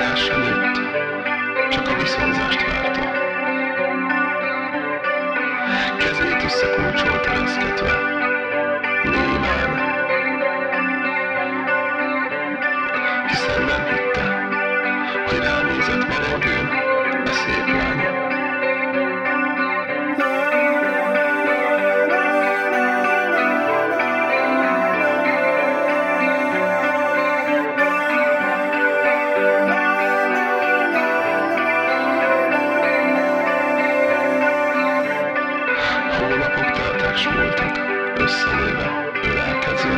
András nyúlt, csak a viszonzást várta. Kezét összekulcsolt ereszkedve, némán. Hiszen nem hitte, hogy ránézett maga a összenőve, ölelkezve.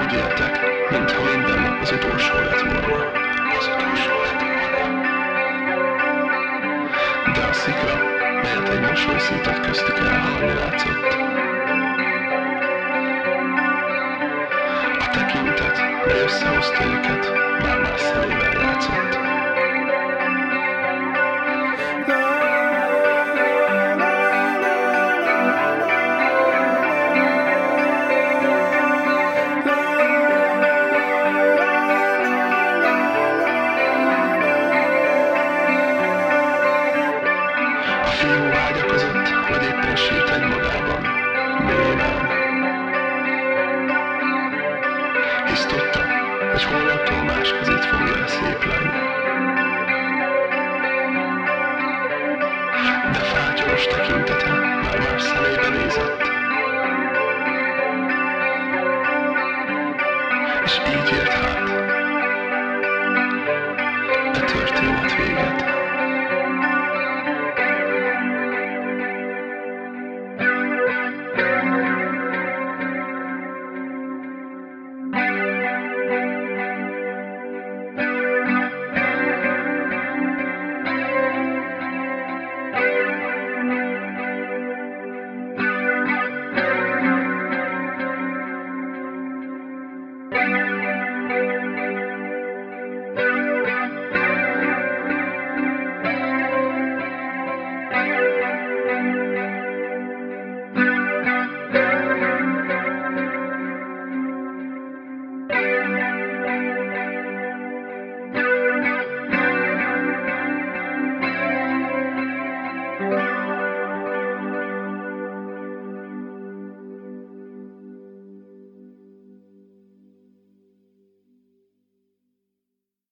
Úgy éltek, mintha minden nap az utolsó lett volna. Az utolsó lett volna. De a szikla, melyet egy mosoly szított köztük elhalni látszott. A tekintet, mely összehozta őket, már más szemével és holnaptól más kezét fogja a szép lány. De fátyolos tekintete már más szemébe nézett. És így ért hát.